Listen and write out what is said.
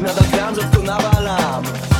Nadal gram, że tu nawalam.